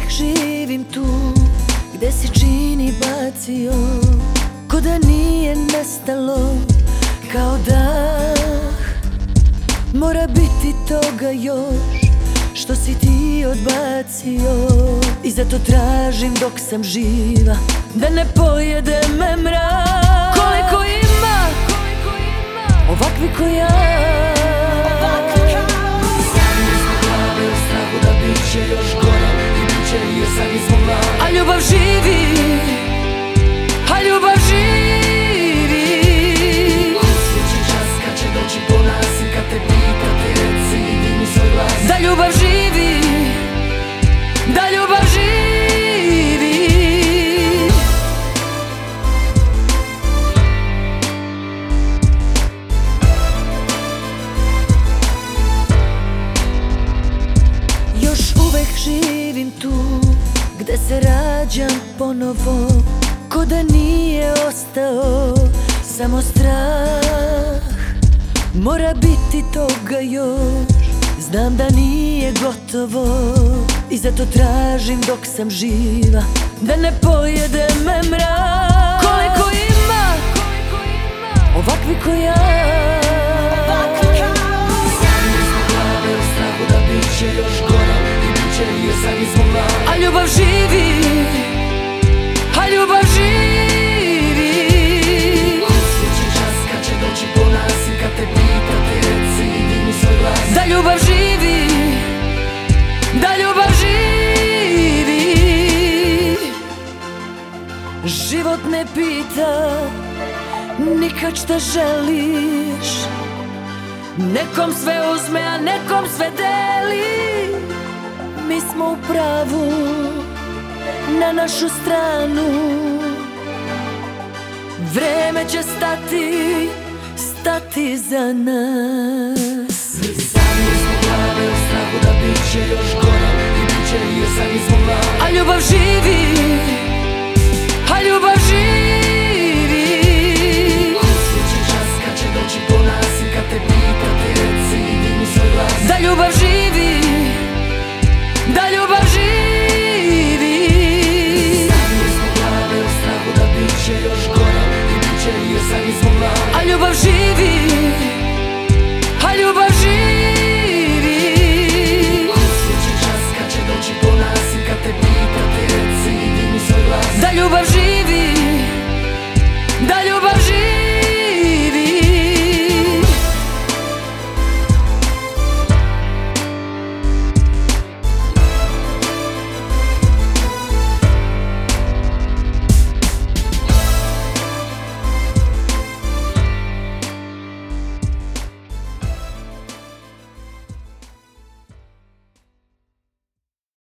uvek živim tu Gde si čini bacio Ko da nije nestalo Kao da Mora biti toga još Što si ti odbacio. I zato tražim dok sam živa Da ne pojede me mrak. Koliko ima Ovakvi ko ja. Sami smo glavi u strahu da bit će još živim tu Gde se rađam ponovo Ko da nije ostao Samo strah. Mora biti toga još Znam da nije gotovo I zato tražim dok sam živa Da ne pojede me ljubav živi Da ljubav živi. Život ne pita Nikad šta želiš. Nekom sve uzme, a nekom sve deli. Mi smo u pravu Na našu stranu. Vreme će stati Stati za nas strahu da bit će još gore I bit će jer glave A ljubav živi